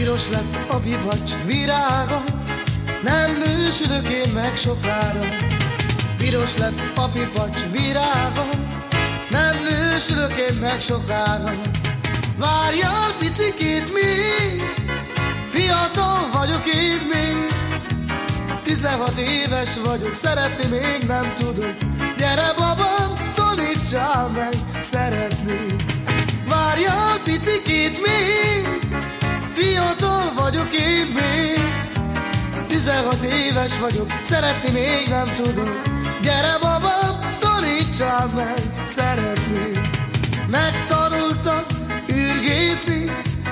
Piros lett a vivacs virága, nem nősülök én meg sokára. Piros lett a pipacs virága, nem nősülök én meg sokára. Várjál picikét még, fiatal vagyok én még. 16 éves vagyok, szeretni még nem tudok. Gyere babám, tanítsál meg szeretni. Várjál picikét még, fiatal vagyok én még. 16 éves vagyok, szeretni még nem tudok. Gyere babám, tanítsál meg szeretni. Megtanultam ürgészni,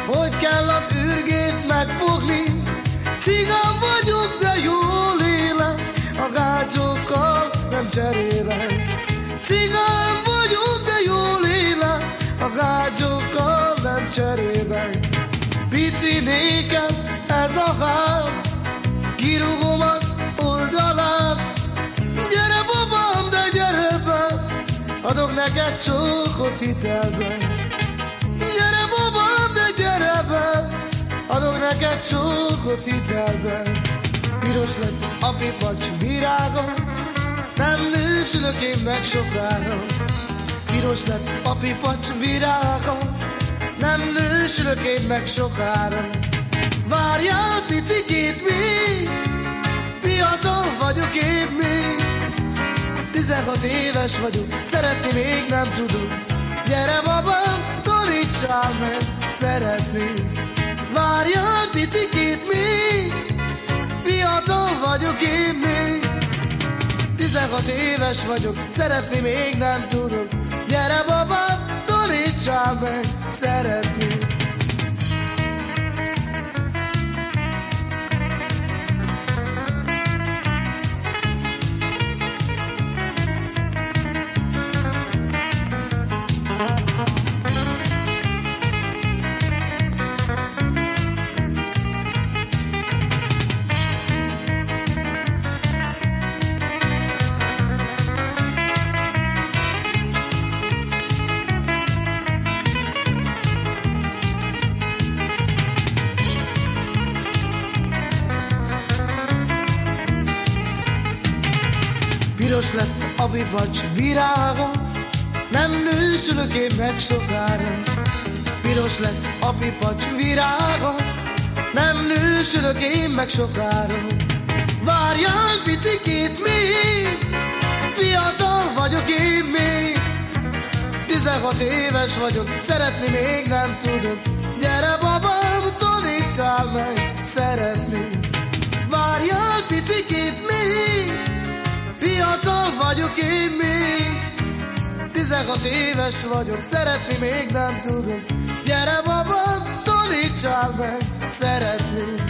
hogy kell az ürgét megfogni. Cigán vagyok, de jól élek, a gácsokkal nem cserélek. Cigán vagyok, de jól élek, a gácsokkal nem cserélek. Pici nékem ez a ház, kirúgom az oldalát. Gyere babám, de gyere be, adok neked csókot hitelben. Gyere babám, de gyere be, adok neked csókot hitelben. Piros lett a pipacs virága, nem nősülök én meg sokára. Piros lett a pipacs virága, nem nősülök én meg sokára. Várjál picikét még, fiatal vagyok én még. 16 éves vagyok, szeretni még nem tudok. Gyere babám, tanítsál meg szeretni. Várjál picikét még, fiatal vagyok én még. 16 éves vagyok, szeretni még nem tudok. Meg szeretni. Piros lett a vivacs virága, nem nősülök én meg sokára. Piros lett a pipacs virága, nem nősülök én meg sokára. Várjál picikét még, fiatal vagyok én még. 16 éves vagyok, szeretni még nem tudok. Gyere babám, tanítsál meg szeretni. Várjál picikét még, Fiatal vagyok én még, 16 éves vagyok, szeretni még nem tudom. Gyere babám, tanítsál meg, szeretni.